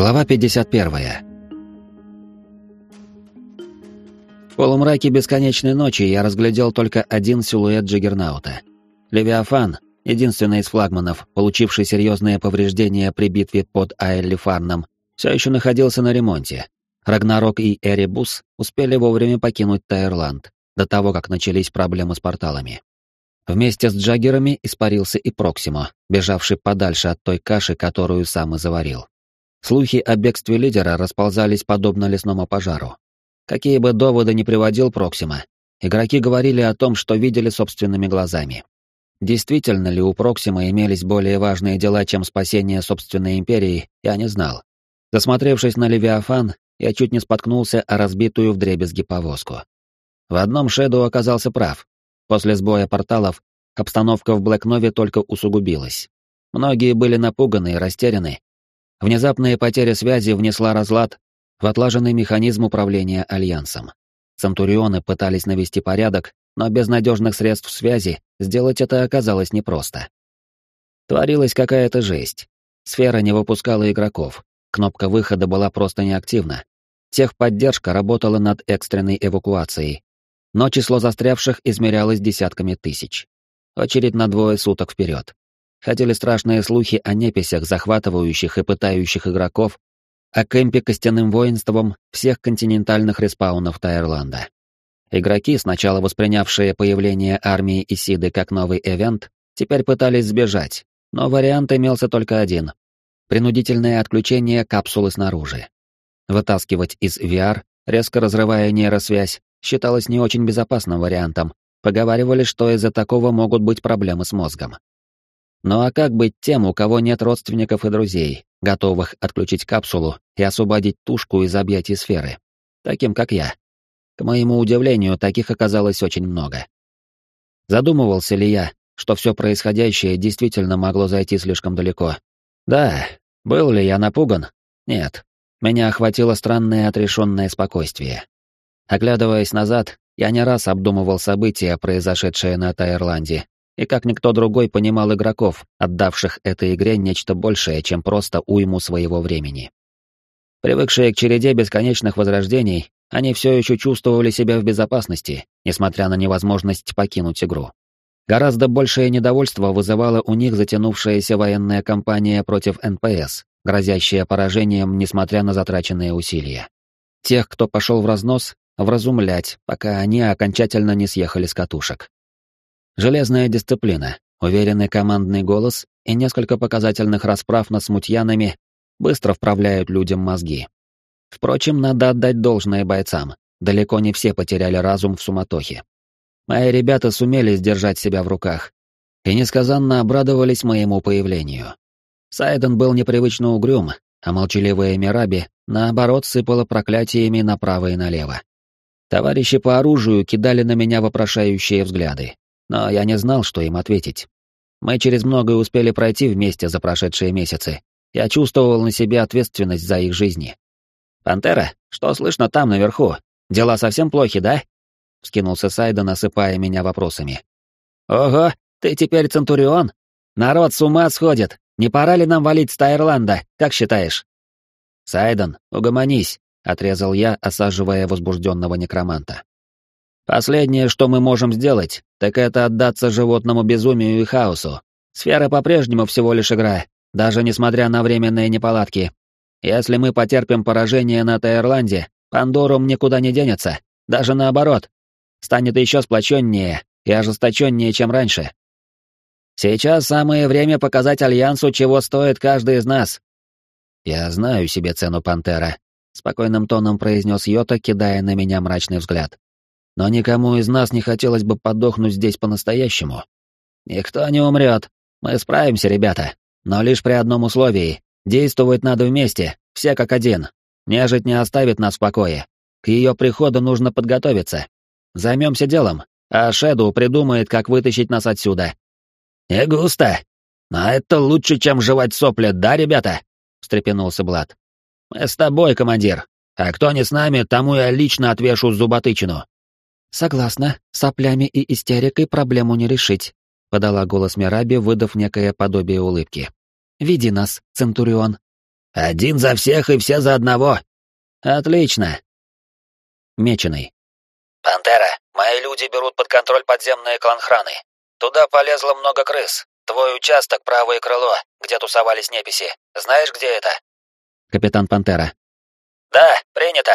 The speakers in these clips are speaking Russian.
Глава 51. В полумраке бесконечной ночи я разглядел только один силуэт Джиггернаута. Левиафан, единственный из флагманов, получивший серьезные повреждения при битве под Аэллифарном, все еще находился на ремонте. Рагнарок и Эребус успели вовремя покинуть Тайрланд, до того, как начались проблемы с порталами. Вместе с Джаггерами испарился и Проксимо, бежавший подальше от той каши, которую сам и заварил. Слухи о бегстве лидера расползались подобно лесному пожару. Какие бы доводы ни приводил Проксима, игроки говорили о том, что видели собственными глазами. Действительно ли у Проксима имелись более важные дела, чем спасение собственной империи, я не знал. Засмотревшись на Левиафан, я чуть не споткнулся о разбитую вдребезги повозку. В одном Шэдоу оказался прав. После сбоя порталов обстановка в Блэкнове только усугубилась. Многие были напуганы и растеряны, Внезапная потеря связи внесла разлад в отлаженный механизм управления Альянсом. Центурионы пытались навести порядок, но без надежных средств связи сделать это оказалось непросто. Творилась какая-то жесть. Сфера не выпускала игроков, кнопка выхода была просто неактивна. Техподдержка работала над экстренной эвакуацией, но число застрявших измерялось десятками тысяч. Очередь на двое суток вперед. Ходили страшные слухи о неписях, захватывающих и пытающих игроков, о кемпе костяным воинством всех континентальных респаунов Тайрланда. Игроки, сначала воспринявшие появление армии Исиды как новый эвент, теперь пытались сбежать, но вариант имелся только один — принудительное отключение капсулы снаружи. Вытаскивать из VR, резко разрывая нейросвязь, считалось не очень безопасным вариантом, поговаривали, что из-за такого могут быть проблемы с мозгом. Ну а как быть тем, у кого нет родственников и друзей, готовых отключить капсулу и освободить тушку из объятий сферы? Таким, как я. К моему удивлению, таких оказалось очень много. Задумывался ли я, что все происходящее действительно могло зайти слишком далеко? Да. Был ли я напуган? Нет. Меня охватило странное отрешенное спокойствие. Оглядываясь назад, я не раз обдумывал события, произошедшие на Тайрланде, и как никто другой понимал игроков, отдавших этой игре нечто большее, чем просто уйму своего времени. Привыкшие к череде бесконечных возрождений, они все еще чувствовали себя в безопасности, несмотря на невозможность покинуть игру. Гораздо большее недовольство вызывала у них затянувшаяся военная кампания против НПС, грозящая поражением, несмотря на затраченные усилия. Тех, кто пошел в разнос, вразумлять, пока они окончательно не съехали с катушек. Железная дисциплина, уверенный командный голос и несколько показательных расправ над смутьянами быстро вправляют людям мозги. Впрочем, надо отдать должное бойцам. Далеко не все потеряли разум в суматохе. Мои ребята сумели сдержать себя в руках и несказанно обрадовались моему появлению. Сайден был непривычно угрюм, а молчаливая Мираби, наоборот, сыпала проклятиями направо и налево. Товарищи по оружию кидали на меня вопрошающие взгляды но я не знал, что им ответить. Мы через многое успели пройти вместе за прошедшие месяцы. Я чувствовал на себе ответственность за их жизни. «Пантера, что слышно там наверху? Дела совсем плохи, да?» — вскинулся Сайда, насыпая меня вопросами. «Ого, ты теперь Центурион? Народ с ума сходит. Не пора ли нам валить с Тайрланда, как считаешь?» «Сайден, угомонись», — отрезал я, осаживая возбужденного некроманта. Последнее, что мы можем сделать, так это отдаться животному безумию и хаосу. Сфера по-прежнему всего лишь игра, даже несмотря на временные неполадки. Если мы потерпим поражение на Таирланде, Пандорум никуда не денется, даже наоборот. Станет еще сплоченнее и ожесточеннее, чем раньше. Сейчас самое время показать Альянсу, чего стоит каждый из нас. Я знаю себе цену Пантера, спокойным тоном произнес Йота, кидая на меня мрачный взгляд но никому из нас не хотелось бы подохнуть здесь по-настоящему. Никто не умрет. Мы справимся, ребята. Но лишь при одном условии. Действовать надо вместе, все как один. Нежить не оставит нас в покое. К ее приходу нужно подготовиться. Займемся делом, а Шэдоу придумает, как вытащить нас отсюда. «Не густо. Но это лучше, чем жевать сопли, да, ребята?» — встрепенулся Блад. «Мы с тобой, командир. А кто не с нами, тому я лично отвешу зуботычину. «Согласна, соплями и истерикой проблему не решить», — подала голос Мираби, выдав некое подобие улыбки. «Веди нас, Центурион». «Один за всех и все за одного!» «Отлично!» Меченый. «Пантера, мои люди берут под контроль подземные кланхраны. Туда полезло много крыс. Твой участок — правое крыло, где тусовались неписи. Знаешь, где это?» Капитан Пантера. «Да, принято!»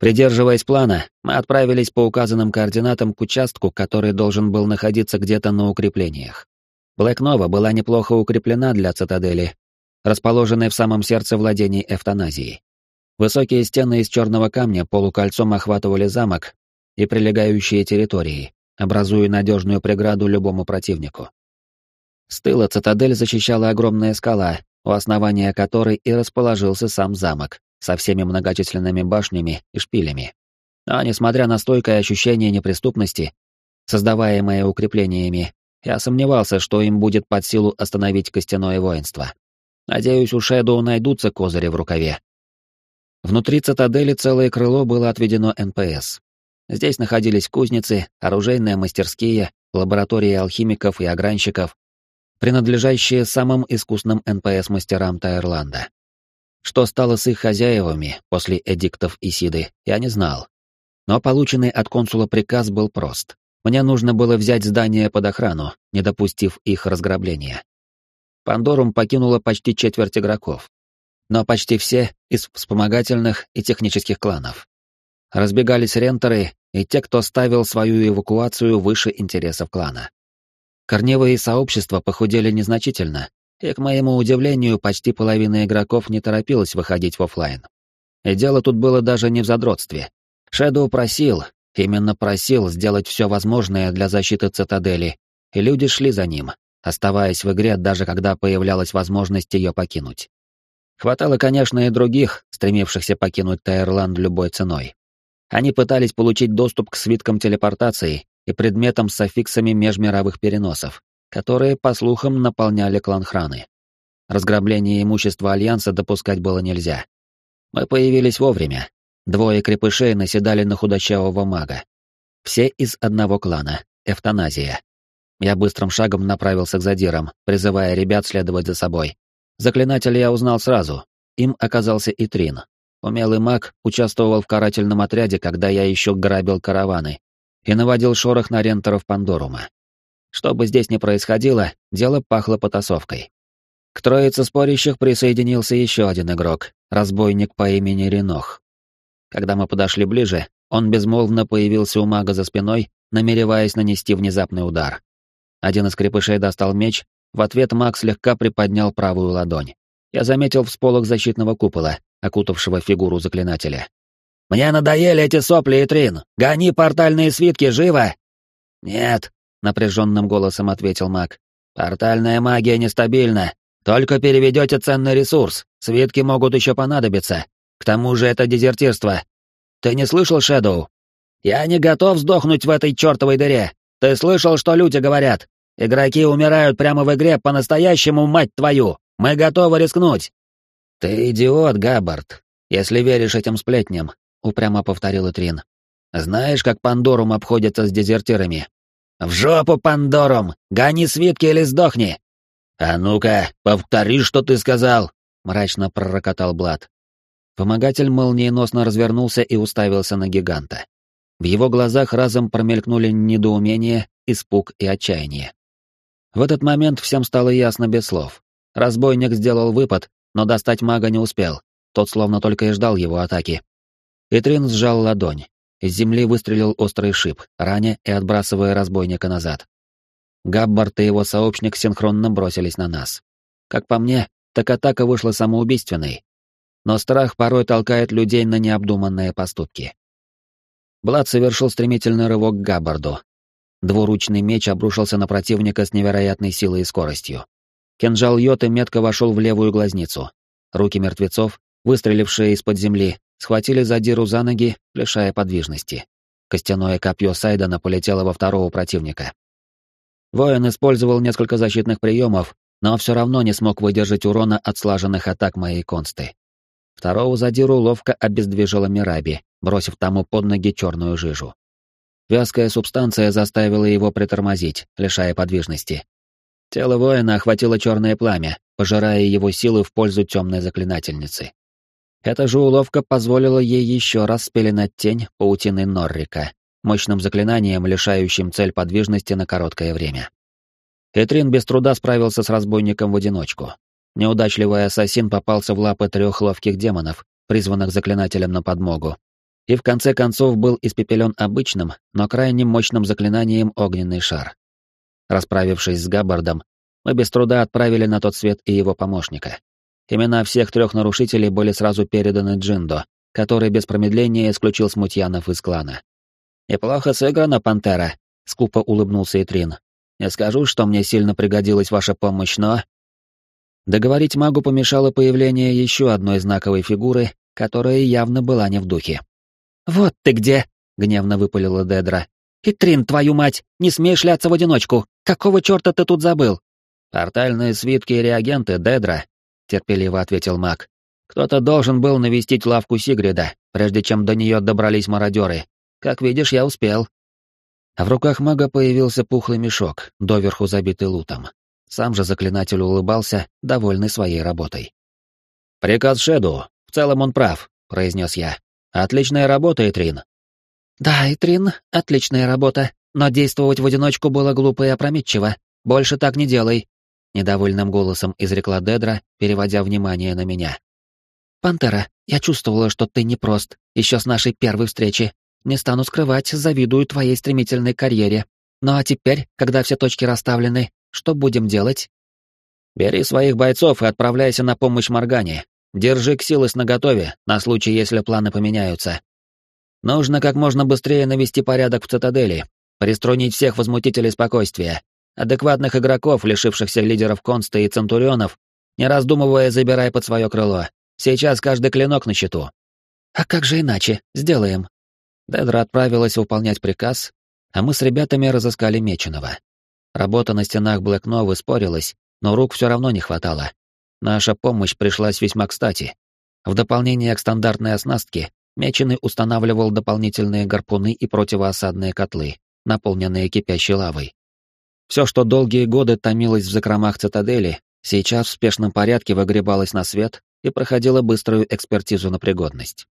Придерживаясь плана, мы отправились по указанным координатам к участку, который должен был находиться где-то на укреплениях. Блэкнова была неплохо укреплена для цитадели, расположенной в самом сердце владений эвтаназии. Высокие стены из черного камня полукольцом охватывали замок и прилегающие территории, образуя надежную преграду любому противнику. С тыла цитадель защищала огромная скала, у основания которой и расположился сам замок, со всеми многочисленными башнями и шпилями. Но несмотря на стойкое ощущение неприступности, создаваемое укреплениями, я сомневался, что им будет под силу остановить костяное воинство. Надеюсь, у Шэдоу найдутся козыри в рукаве. Внутри цитадели целое крыло было отведено НПС. Здесь находились кузницы, оружейные мастерские, лаборатории алхимиков и огранщиков, принадлежащие самым искусным НПС-мастерам Тайрланда. Что стало с их хозяевами после эдиктов Исиды, я не знал. Но полученный от консула приказ был прост. Мне нужно было взять здание под охрану, не допустив их разграбления. Пандорум покинуло почти четверть игроков. Но почти все из вспомогательных и технических кланов. Разбегались рентеры и те, кто ставил свою эвакуацию выше интересов клана. Корневые сообщества похудели незначительно, и, к моему удивлению, почти половина игроков не торопилась выходить в офлайн. И дело тут было даже не в задротстве. Шэдоу просил, именно просил сделать все возможное для защиты цитадели, и люди шли за ним, оставаясь в игре даже когда появлялась возможность ее покинуть. Хватало, конечно, и других, стремившихся покинуть Тайрланд любой ценой. Они пытались получить доступ к свиткам телепортации и предметам с аффиксами межмировых переносов, которые, по слухам, наполняли кланхраны. Разграбление имущества Альянса допускать было нельзя. Мы появились вовремя. Двое крепышей наседали на худощавого мага. Все из одного клана — Эвтаназия. Я быстрым шагом направился к задирам, призывая ребят следовать за собой. Заклинателя я узнал сразу. Им оказался и Трин. Умелый маг участвовал в карательном отряде, когда я еще грабил караваны и наводил шорох на рентеров Пандорума. Что бы здесь ни происходило, дело пахло потасовкой. К троице спорящих присоединился еще один игрок, разбойник по имени Ренох. Когда мы подошли ближе, он безмолвно появился у мага за спиной, намереваясь нанести внезапный удар. Один из крепышей достал меч, в ответ маг слегка приподнял правую ладонь. Я заметил всполох защитного купола, окутавшего фигуру заклинателя. «Мне надоели эти сопли и трин! Гони портальные свитки, живо!» «Нет», — напряженным голосом ответил маг. «Портальная магия нестабильна. Только переведете ценный ресурс. Свитки могут еще понадобиться. К тому же это дезертирство. Ты не слышал, Шэдоу? Я не готов сдохнуть в этой чертовой дыре. Ты слышал, что люди говорят? Игроки умирают прямо в игре по-настоящему, мать твою. Мы готовы рискнуть. Ты идиот, Габбард, если веришь этим сплетням, упрямо повторил Итрин. Знаешь, как Пандорум обходится с дезертирами? «В жопу, Пандорум! Гони свитки или сдохни!» «А ну-ка, повтори, что ты сказал!» — мрачно пророкотал Блад. Помогатель молниеносно развернулся и уставился на гиганта. В его глазах разом промелькнули недоумение, испуг и отчаяние. В этот момент всем стало ясно без слов. Разбойник сделал выпад, но достать мага не успел. Тот словно только и ждал его атаки. Итрин сжал ладонь. Из земли выстрелил острый шип, раня и отбрасывая разбойника назад. Габбард и его сообщник синхронно бросились на нас. Как по мне, так атака вышла самоубийственной. Но страх порой толкает людей на необдуманные поступки. Блад совершил стремительный рывок к Габбарду. Двуручный меч обрушился на противника с невероятной силой и скоростью. Кинжал Йоты метко вошел в левую глазницу. Руки мертвецов, выстрелившие из-под земли, схватили задиру за ноги, лишая подвижности. Костяное копье Сайдана полетело во второго противника. Воин использовал несколько защитных приемов, но все равно не смог выдержать урона от слаженных атак моей консты. Второго задиру ловко обездвижила Мираби, бросив тому под ноги черную жижу. Вязкая субстанция заставила его притормозить, лишая подвижности. Тело воина охватило черное пламя, пожирая его силы в пользу темной заклинательницы. Эта же уловка позволила ей еще раз спеленать тень паутины Норрика, мощным заклинанием, лишающим цель подвижности на короткое время. Этрин без труда справился с разбойником в одиночку. Неудачливый ассасин попался в лапы трех ловких демонов, призванных заклинателем на подмогу, и в конце концов был испепелен обычным, но крайне мощным заклинанием огненный шар. Расправившись с Габбардом, мы без труда отправили на тот свет и его помощника. Имена всех трех нарушителей были сразу переданы Джиндо, который без промедления исключил смутьянов из клана. «Неплохо сыграно, Пантера», — скупо улыбнулся Итрин. «Не скажу, что мне сильно пригодилась ваша помощь, но...» Договорить магу помешало появление еще одной знаковой фигуры, которая явно была не в духе. «Вот ты где!» — гневно выпалила Дедра. «Итрин, твою мать, не смей шляться в одиночку! Какого черта ты тут забыл?» «Портальные свитки и реагенты, Дедра», — терпеливо ответил маг. «Кто-то должен был навестить лавку Сигрида, прежде чем до нее добрались мародеры. Как видишь, я успел». В руках мага появился пухлый мешок, доверху забитый лутом. Сам же заклинатель улыбался, довольный своей работой. «Приказ Шеду. В целом он прав», — произнес я. «Отличная работа, Итрин». «Да, Итрин, отличная работа, но действовать в одиночку было глупо и опрометчиво. Больше так не делай», — недовольным голосом изрекла Дедра, переводя внимание на меня. «Пантера, я чувствовала, что ты непрост, еще с нашей первой встречи. Не стану скрывать, завидую твоей стремительной карьере. Ну а теперь, когда все точки расставлены, что будем делать?» «Бери своих бойцов и отправляйся на помощь Моргане. Держи Ксилос наготове, на случай, если планы поменяются. Нужно как можно быстрее навести порядок в цитадели, приструнить всех возмутителей спокойствия, адекватных игроков, лишившихся лидеров Конста и Центурионов, не раздумывая, забирай под свое крыло. Сейчас каждый клинок на счету. А как же иначе? Сделаем. Дедра отправилась выполнять приказ, а мы с ребятами разыскали Меченого. Работа на стенах Блэкновы спорилась, но рук все равно не хватало. Наша помощь пришлась весьма кстати. В дополнение к стандартной оснастке, Меченый устанавливал дополнительные гарпуны и противоосадные котлы, наполненные кипящей лавой. Все, что долгие годы томилось в закромах цитадели, сейчас в спешном порядке выгребалось на свет и проходило быструю экспертизу на пригодность.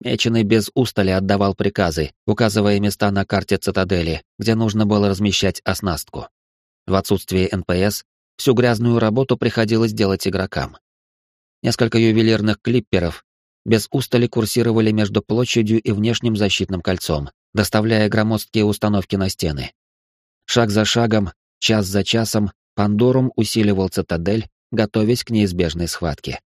Меченый без устали отдавал приказы, указывая места на карте цитадели, где нужно было размещать оснастку. В отсутствие НПС всю грязную работу приходилось делать игрокам. Несколько ювелирных клипперов без устали курсировали между площадью и внешним защитным кольцом, доставляя громоздкие установки на стены. Шаг за шагом Час за часом Пандорум усиливал цитадель, готовясь к неизбежной схватке.